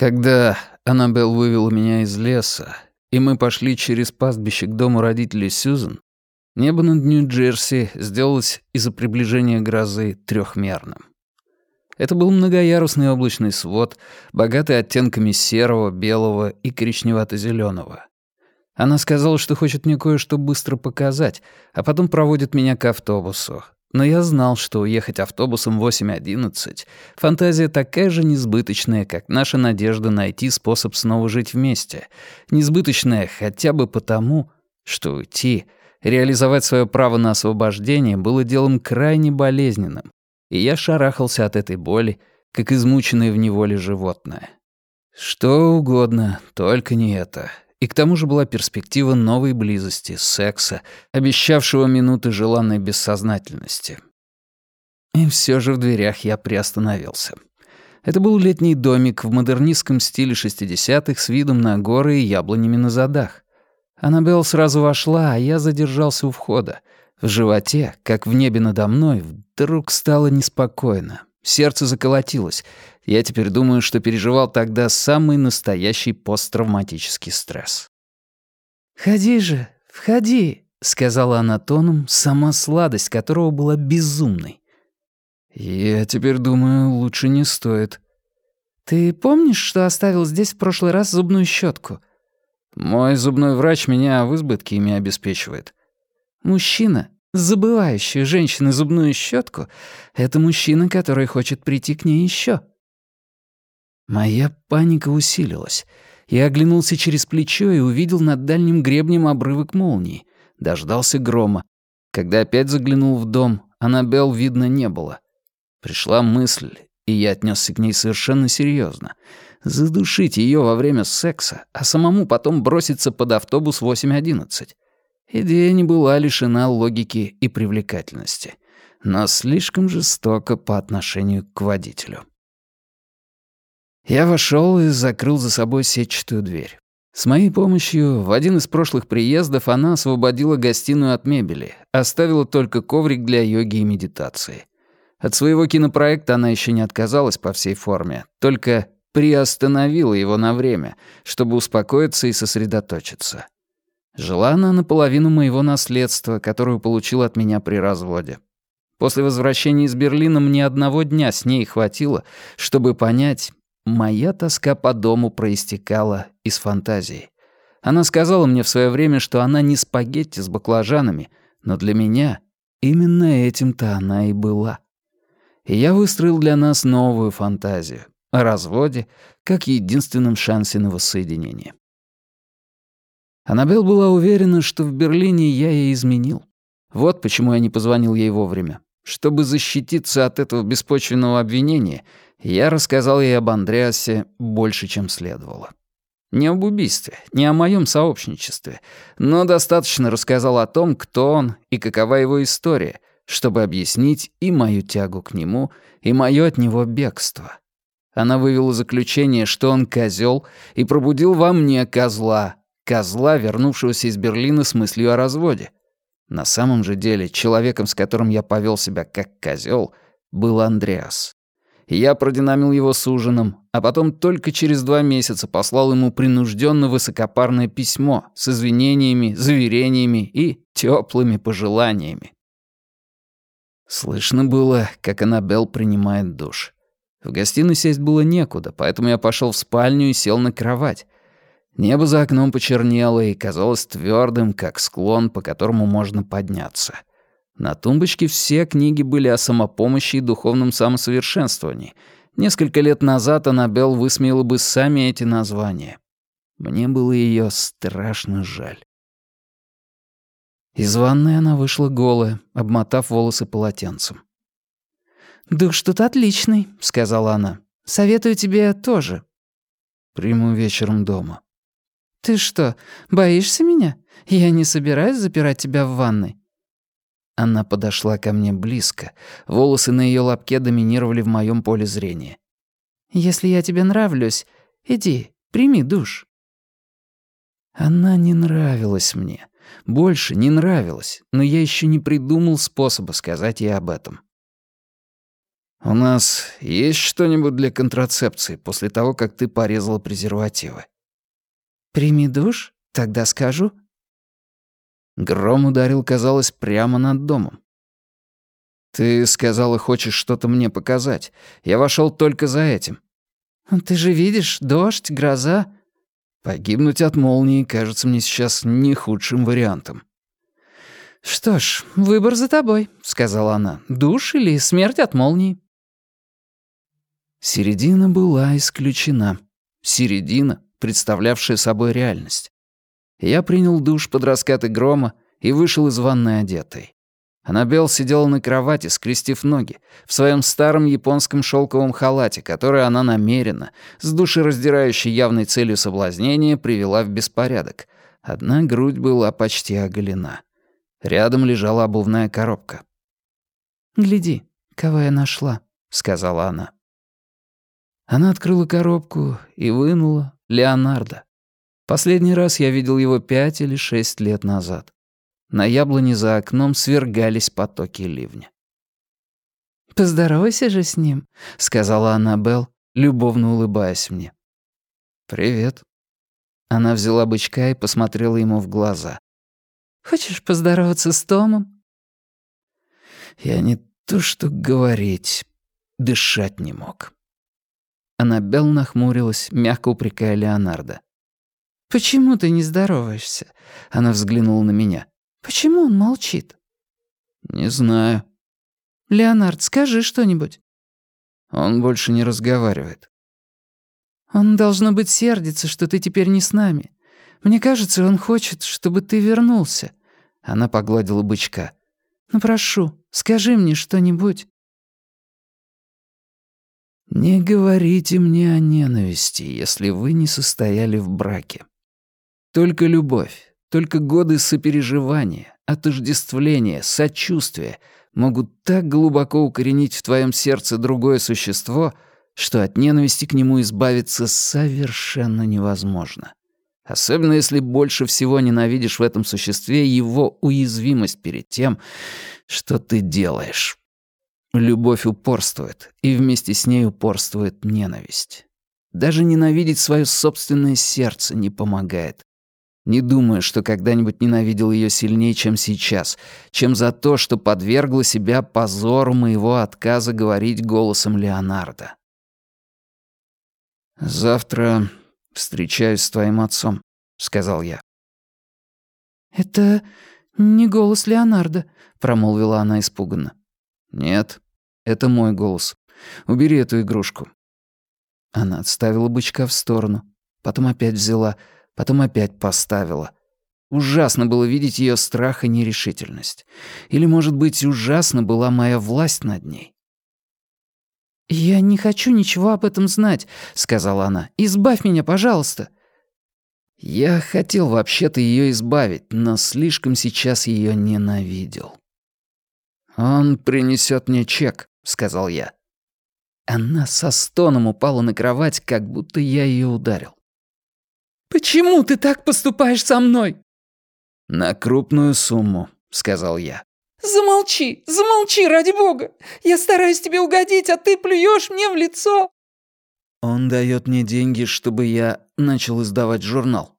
Когда Аннабелл вывела меня из леса, и мы пошли через пастбище к дому родителей Сьюзен, небо над Нью-Джерси сделалось из-за приближения грозы трехмерным. Это был многоярусный облачный свод, богатый оттенками серого, белого и коричневато зеленого Она сказала, что хочет мне кое-что быстро показать, а потом проводит меня к автобусу, но я знал, что уехать автобусом 8.11 — фантазия такая же несбыточная, как наша надежда найти способ снова жить вместе. Несбыточная хотя бы потому, что уйти, реализовать свое право на освобождение было делом крайне болезненным, и я шарахался от этой боли, как измученное в неволе животное. Что угодно, только не это. И к тому же была перспектива новой близости, секса, обещавшего минуты желанной бессознательности. И все же в дверях я приостановился. Это был летний домик в модернистском стиле 60-х с видом на горы и яблонями на задах. Аннабелл сразу вошла, а я задержался у входа. В животе, как в небе надо мной, вдруг стало неспокойно. Сердце заколотилось. Я теперь думаю, что переживал тогда самый настоящий посттравматический стресс. «Ходи же, входи», — сказала она тоном, сама сладость которого была безумной. «Я теперь думаю, лучше не стоит». «Ты помнишь, что оставил здесь в прошлый раз зубную щетку? «Мой зубной врач меня в избытке ими обеспечивает». «Мужчина, забывающий женщины зубную щетку, это мужчина, который хочет прийти к ней еще. Моя паника усилилась. Я оглянулся через плечо и увидел над дальним гребнем обрывок молнии. Дождался грома. Когда опять заглянул в дом, Аннабелл видно не было. Пришла мысль, и я отнесся к ней совершенно серьезно. Задушить ее во время секса, а самому потом броситься под автобус 8.11. Идея не была лишена логики и привлекательности, но слишком жестоко по отношению к водителю. Я вошел и закрыл за собой сетчатую дверь. С моей помощью в один из прошлых приездов она освободила гостиную от мебели, оставила только коврик для йоги и медитации. От своего кинопроекта она еще не отказалась по всей форме, только приостановила его на время, чтобы успокоиться и сосредоточиться. Жила она наполовину моего наследства, которое получила от меня при разводе. После возвращения из Берлина мне одного дня с ней хватило, чтобы понять, моя тоска по дому проистекала из фантазии. Она сказала мне в свое время, что она не спагетти с баклажанами, но для меня именно этим-то она и была. И я выстроил для нас новую фантазию о разводе как единственном шансе на воссоединение. Аннабелл была уверена, что в Берлине я ей изменил. Вот почему я не позвонил ей вовремя. Чтобы защититься от этого беспочвенного обвинения, я рассказал ей об Андреасе больше, чем следовало. Не об убийстве, не о моем сообщничестве, но достаточно рассказал о том, кто он и какова его история, чтобы объяснить и мою тягу к нему, и мое от него бегство. Она вывела заключение, что он козел, и пробудил во мне козла, козла, вернувшегося из Берлина с мыслью о разводе. На самом же деле, человеком, с которым я повел себя как козел, был Андреас. Я продинамил его с ужином, а потом только через два месяца послал ему принужденно высокопарное письмо с извинениями, заверениями и теплыми пожеланиями. Слышно было, как Аннабелл принимает душ. В гостиной сесть было некуда, поэтому я пошел в спальню и сел на кровать, Небо за окном почернело и казалось твердым, как склон, по которому можно подняться. На тумбочке все книги были о самопомощи и духовном самосовершенствовании. Несколько лет назад Аннабелл высмеяла бы сами эти названия. Мне было ее страшно жаль. Из ванной она вышла голая, обмотав волосы полотенцем. «Душ тут отличный», — сказала она. «Советую тебе тоже». «Приму вечером дома». «Ты что, боишься меня? Я не собираюсь запирать тебя в ванной». Она подошла ко мне близко. Волосы на ее лобке доминировали в моем поле зрения. «Если я тебе нравлюсь, иди, прими душ». Она не нравилась мне. Больше не нравилась, но я еще не придумал способа сказать ей об этом. «У нас есть что-нибудь для контрацепции после того, как ты порезала презервативы?» «Прими душ, тогда скажу». Гром ударил, казалось, прямо над домом. «Ты сказала, хочешь что-то мне показать. Я вошел только за этим». «Ты же видишь, дождь, гроза». «Погибнуть от молнии кажется мне сейчас не худшим вариантом». «Что ж, выбор за тобой», — сказала она. «Душ или смерть от молнии?» Середина была исключена. Середина, представлявшая собой реальность. Я принял душ под раскаты грома и вышел из ванной одетой. Аннабелл сидела на кровати, скрестив ноги, в своем старом японском шелковом халате, который она намеренно, с душераздирающей явной целью соблазнения, привела в беспорядок. Одна грудь была почти оголена. Рядом лежала обувная коробка. «Гляди, кого я нашла», — сказала она. Она открыла коробку и вынула Леонардо. Последний раз я видел его пять или шесть лет назад. На яблоне за окном свергались потоки ливня. «Поздоровайся же с ним», — сказала Аннабелл, любовно улыбаясь мне. «Привет». Она взяла бычка и посмотрела ему в глаза. «Хочешь поздороваться с Томом?» Я не то что говорить, дышать не мог. Аннабелл нахмурилась, мягко упрекая Леонардо. «Почему ты не здороваешься?» Она взглянула на меня. «Почему он молчит?» «Не знаю». «Леонард, скажи что-нибудь». Он больше не разговаривает. «Он, должно быть, сердится, что ты теперь не с нами. Мне кажется, он хочет, чтобы ты вернулся». Она погладила бычка. «Ну, прошу, скажи мне что-нибудь». Не говорите мне о ненависти, если вы не состояли в браке. Только любовь, только годы сопереживания, отождествления, сочувствия могут так глубоко укоренить в твоем сердце другое существо, что от ненависти к нему избавиться совершенно невозможно. Особенно если больше всего ненавидишь в этом существе его уязвимость перед тем, что ты делаешь. Любовь упорствует, и вместе с ней упорствует ненависть. Даже ненавидеть свое собственное сердце не помогает. Не думаю, что когда-нибудь ненавидел ее сильнее, чем сейчас, чем за то, что подвергла себя позору моего отказа говорить голосом Леонардо. «Завтра встречаюсь с твоим отцом», — сказал я. «Это не голос Леонардо», — промолвила она испуганно. «Нет, это мой голос. Убери эту игрушку». Она отставила бычка в сторону, потом опять взяла, потом опять поставила. Ужасно было видеть ее страх и нерешительность. Или, может быть, ужасно была моя власть над ней. «Я не хочу ничего об этом знать», — сказала она. «Избавь меня, пожалуйста». Я хотел вообще-то ее избавить, но слишком сейчас ее ненавидел. «Он принесет мне чек», — сказал я. Она со стоном упала на кровать, как будто я ее ударил. «Почему ты так поступаешь со мной?» «На крупную сумму», — сказал я. «Замолчи, замолчи, ради бога! Я стараюсь тебе угодить, а ты плюешь мне в лицо!» Он дает мне деньги, чтобы я начал издавать журнал.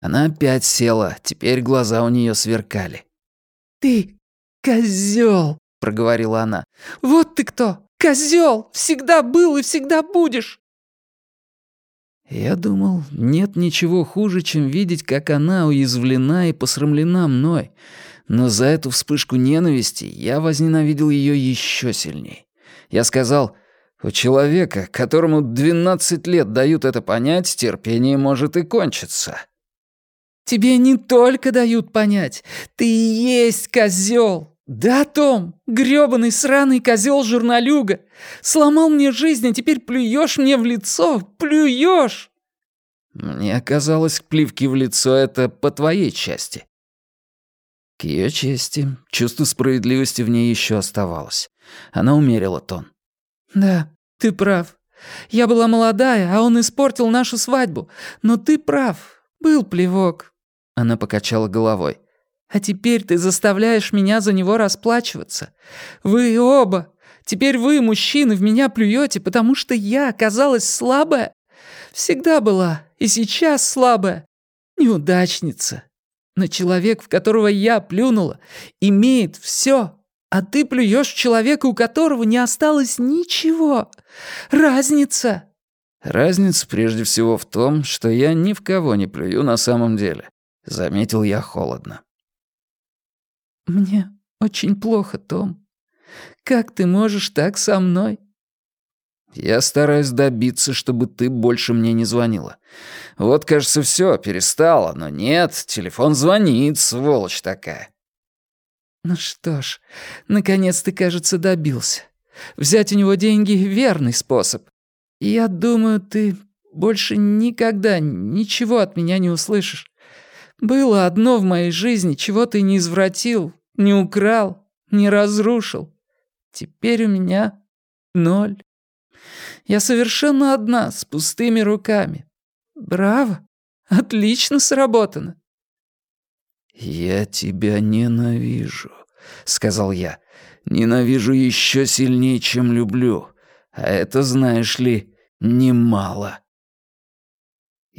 Она опять села, теперь глаза у нее сверкали. «Ты «Козёл!» — проговорила она. «Вот ты кто! Козёл! Всегда был и всегда будешь!» Я думал, нет ничего хуже, чем видеть, как она уязвлена и посрамлена мной. Но за эту вспышку ненависти я возненавидел её ещё сильней. Я сказал, у человека, которому 12 лет дают это понять, терпение может и кончиться. «Тебе не только дают понять, ты и есть козёл!» «Да, Том, грёбаный сраный козёл журналюга! Сломал мне жизнь, а теперь плюешь мне в лицо! Плюешь!» Мне казалось, плевки в лицо — это по твоей части. К ее чести, чувство справедливости в ней еще оставалось. Она умерила тон. «Да, ты прав. Я была молодая, а он испортил нашу свадьбу. Но ты прав. Был плевок». Она покачала головой. А теперь ты заставляешь меня за него расплачиваться. Вы оба. Теперь вы, мужчины, в меня плюете, потому что я оказалась слабая. Всегда была и сейчас слабая. Неудачница. Но человек, в которого я плюнула, имеет все, а ты плюешь человека, у которого не осталось ничего. Разница. Разница прежде всего в том, что я ни в кого не плюю на самом деле. Заметил я холодно. «Мне очень плохо, Том. Как ты можешь так со мной?» «Я стараюсь добиться, чтобы ты больше мне не звонила. Вот, кажется, все перестало, но нет, телефон звонит, сволочь такая». «Ну что ж, наконец ты, кажется, добился. Взять у него деньги — верный способ. Я думаю, ты больше никогда ничего от меня не услышишь. Было одно в моей жизни, чего ты не извратил, не украл, не разрушил. Теперь у меня ноль. Я совершенно одна, с пустыми руками. Браво! Отлично сработано. «Я тебя ненавижу», — сказал я. «Ненавижу еще сильнее, чем люблю. А это, знаешь ли, немало».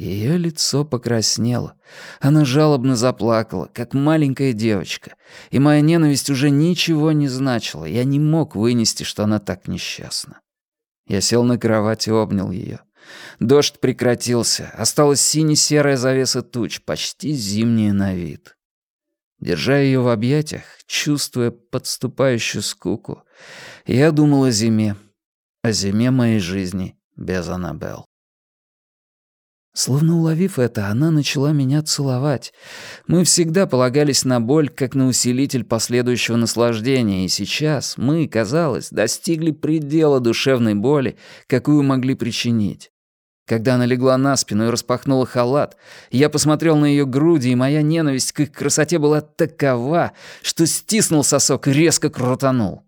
Ее лицо покраснело. Она жалобно заплакала, как маленькая девочка. И моя ненависть уже ничего не значила. Я не мог вынести, что она так несчастна. Я сел на кровать и обнял ее. Дождь прекратился. Осталась сине-серая завеса туч, почти зимняя на вид. Держа ее в объятиях, чувствуя подступающую скуку, я думал о зиме, о зиме моей жизни без Аннабелл. Словно уловив это, она начала меня целовать. Мы всегда полагались на боль, как на усилитель последующего наслаждения, и сейчас мы, казалось, достигли предела душевной боли, какую могли причинить. Когда она легла на спину и распахнула халат, я посмотрел на ее груди, и моя ненависть к их красоте была такова, что стиснул сосок и резко крутанул.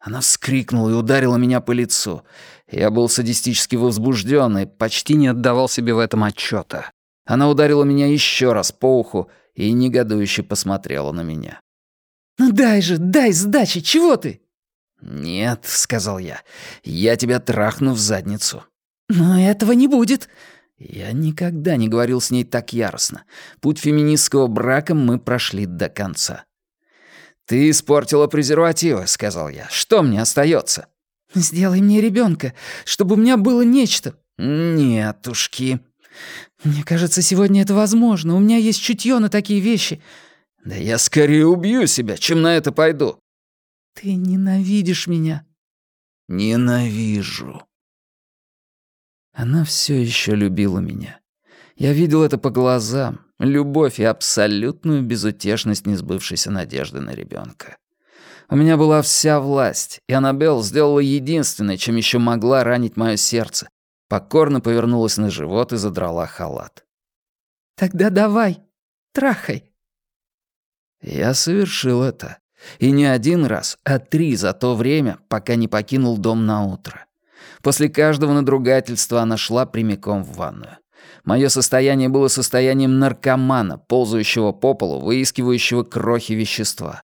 Она вскрикнула и ударила меня по лицу. Я был садистически возбужден и почти не отдавал себе в этом отчета. Она ударила меня еще раз по уху и негодующе посмотрела на меня. «Ну дай же, дай сдачи, чего ты?» «Нет», — сказал я, — «я тебя трахну в задницу». «Но этого не будет». Я никогда не говорил с ней так яростно. Путь феминистского брака мы прошли до конца. «Ты испортила презервативы», — сказал я. «Что мне остается? «Сделай мне ребенка, чтобы у меня было нечто». «Нетушки». «Мне кажется, сегодня это возможно. У меня есть чутье на такие вещи». «Да я скорее убью себя, чем на это пойду». «Ты ненавидишь меня». «Ненавижу». Она все еще любила меня. Я видел это по глазам, любовь и абсолютную безутешность несбывшейся надежды на ребенка. У меня была вся власть, и Аннабелл сделала единственное, чем еще могла ранить мое сердце. Покорно повернулась на живот и задрала халат. «Тогда давай, трахай». Я совершил это. И не один раз, а три за то время, пока не покинул дом на утро. После каждого надругательства она шла прямиком в ванную. Мое состояние было состоянием наркомана, ползающего по полу, выискивающего крохи вещества.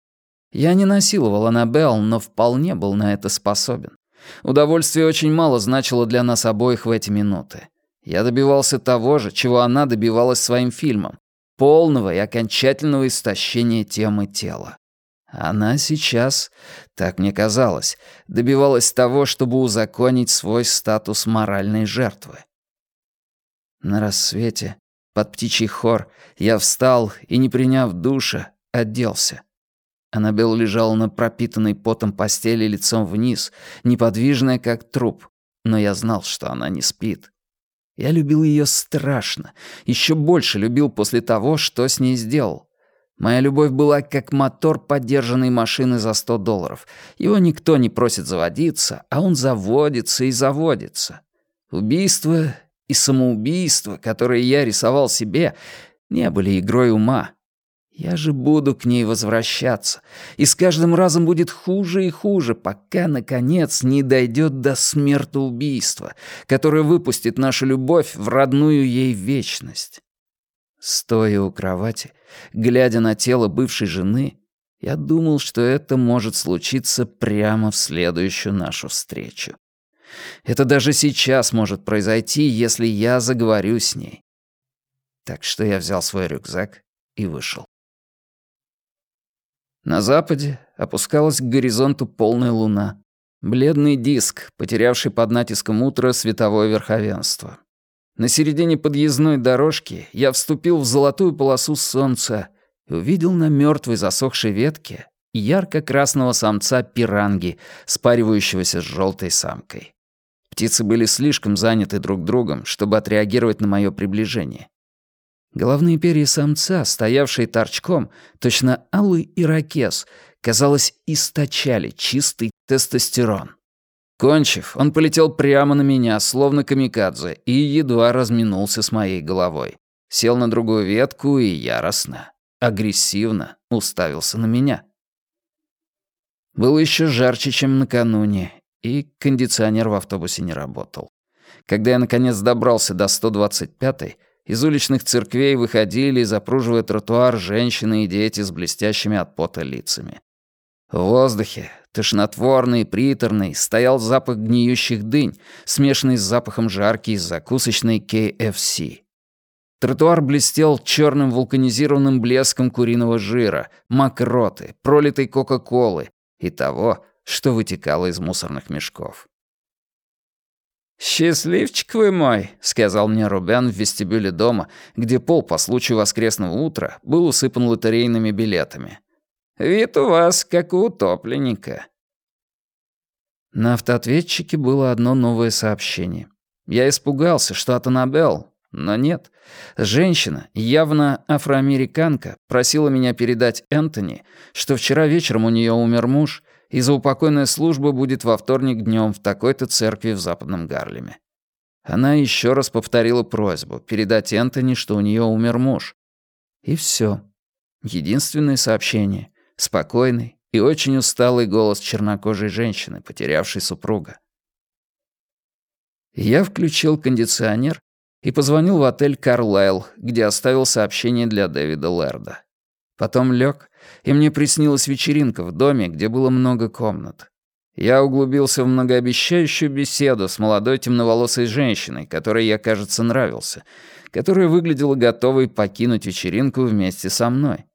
Я не насиловал Аннабелл, но вполне был на это способен. Удовольствие очень мало значило для нас обоих в эти минуты. Я добивался того же, чего она добивалась своим фильмом — полного и окончательного истощения темы тела. Она сейчас, так мне казалось, добивалась того, чтобы узаконить свой статус моральной жертвы. На рассвете, под птичий хор, я встал и, не приняв душа, оделся. Аннабелл лежала на пропитанной потом постели лицом вниз, неподвижная, как труп, но я знал, что она не спит. Я любил ее страшно, еще больше любил после того, что с ней сделал. Моя любовь была как мотор подержанной машины за 100 долларов. Его никто не просит заводиться, а он заводится и заводится. Убийство и самоубийство, которые я рисовал себе, не были игрой ума. Я же буду к ней возвращаться, и с каждым разом будет хуже и хуже, пока, наконец, не дойдет до смертоубийства, которое выпустит нашу любовь в родную ей вечность. Стоя у кровати, глядя на тело бывшей жены, я думал, что это может случиться прямо в следующую нашу встречу. Это даже сейчас может произойти, если я заговорю с ней. Так что я взял свой рюкзак и вышел. На западе опускалась к горизонту полная луна. Бледный диск, потерявший под натиском утра световое верховенство. На середине подъездной дорожки я вступил в золотую полосу солнца и увидел на мертвой засохшей ветке ярко-красного самца пиранги, спаривающегося с желтой самкой. Птицы были слишком заняты друг другом, чтобы отреагировать на мое приближение. Головные перья самца, стоявшие торчком, точно алый ирокез, казалось, источали чистый тестостерон. Кончив, он полетел прямо на меня, словно камикадзе, и едва разминулся с моей головой. Сел на другую ветку и яростно, агрессивно уставился на меня. Было еще жарче, чем накануне, и кондиционер в автобусе не работал. Когда я, наконец, добрался до 125-й, из уличных церквей выходили, запруживая тротуар, женщины и дети с блестящими от пота лицами. В воздухе, тошнотворный приторный, стоял запах гниющих дынь, смешанный с запахом жарки из закусочной KFC. Тротуар блестел черным вулканизированным блеском куриного жира, мокроты, пролитой кока-колы и того, что вытекало из мусорных мешков. «Счастливчик вы мой», — сказал мне Рубян в вестибюле дома, где пол по случаю воскресного утра был усыпан лотерейными билетами. Вид у вас как у утопленника». На автоответчике было одно новое сообщение. Я испугался, что от Аннабелл, но нет. Женщина, явно афроамериканка, просила меня передать Энтони, что вчера вечером у нее умер муж, и заупокойная служба будет во вторник днем в такой-то церкви в Западном Гарлеме. Она еще раз повторила просьбу передать Энтони, что у нее умер муж. И все. Единственное сообщение. Спокойный и очень усталый голос чернокожей женщины, потерявшей супруга. Я включил кондиционер и позвонил в отель «Карлайл», где оставил сообщение для Дэвида Лерда. Потом лег, и мне приснилась вечеринка в доме, где было много комнат. Я углубился в многообещающую беседу с молодой темноволосой женщиной, которой я, кажется, нравился, которая выглядела готовой покинуть вечеринку вместе со мной.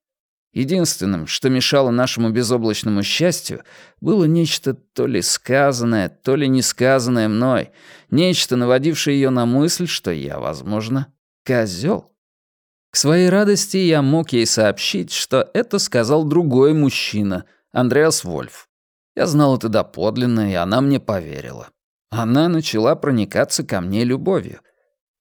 Единственным, что мешало нашему безоблачному счастью, было нечто то ли сказанное, то ли несказанное мной, нечто, наводившее ее на мысль, что я, возможно, козел. К своей радости я мог ей сообщить, что это сказал другой мужчина, Андреас Вольф. Я знал это доподлинно, и она мне поверила. Она начала проникаться ко мне любовью —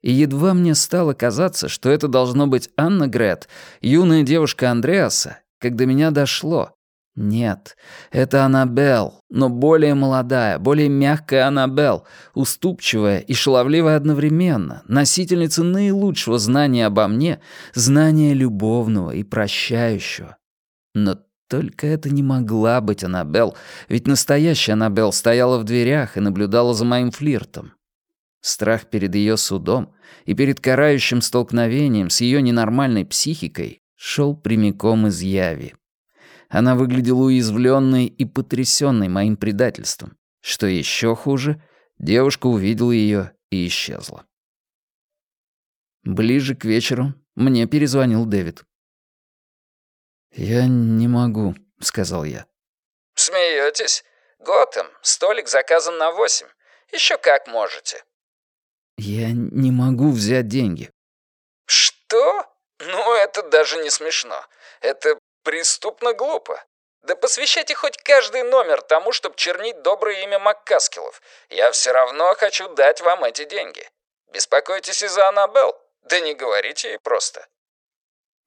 и едва мне стало казаться, что это должно быть Анна Грет, юная девушка Андреаса, когда меня дошло. Нет, это Аннабелл, но более молодая, более мягкая Аннабелл, уступчивая и шаловливая одновременно, носительница наилучшего знания обо мне, знания любовного и прощающего. Но только это не могла быть Аннабелл, ведь настоящая Аннабелл стояла в дверях и наблюдала за моим флиртом. Страх перед ее судом и перед карающим столкновением с ее ненормальной психикой шел прямиком из яви. Она выглядела уязвленной и потрясенной моим предательством. Что еще хуже, девушка увидела ее и исчезла. Ближе к вечеру мне перезвонил Дэвид. «Я не могу», — сказал я. «Смеетесь? Готэм, столик заказан на восемь. Еще как можете». «Я не могу взять деньги». «Что? Ну, это даже не смешно. Это преступно глупо. Да посвящайте хоть каждый номер тому, чтобы чернить доброе имя Маккаскилов. Я все равно хочу дать вам эти деньги. Беспокойтесь из-за Аннабелл? Да не говорите ей просто».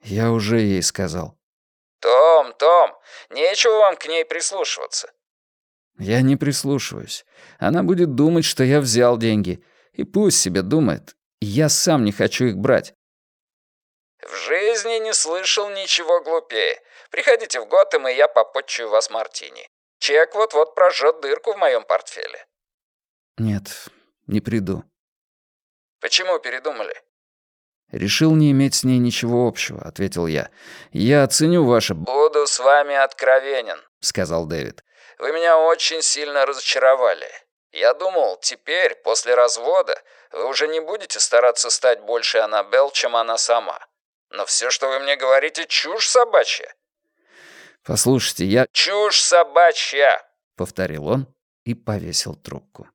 «Я уже ей сказал». «Том, Том, нечего вам к ней прислушиваться». «Я не прислушиваюсь. Она будет думать, что я взял деньги». И пусть себе думает, я сам не хочу их брать. В жизни не слышал ничего глупее. Приходите в Готэм, и я попотчую вас мартини. Чек вот-вот прожжет дырку в моем портфеле. Нет, не приду. Почему передумали? «Решил не иметь с ней ничего общего», — ответил я. «Я оценю ваше...» «Буду с вами откровенен», — сказал Дэвид. «Вы меня очень сильно разочаровали. Я думал, теперь, после развода, вы уже не будете стараться стать больше Аннабелл, чем она сама. Но все, что вы мне говорите, чушь собачья». «Послушайте, я...» «Чушь собачья!» — повторил он и повесил трубку.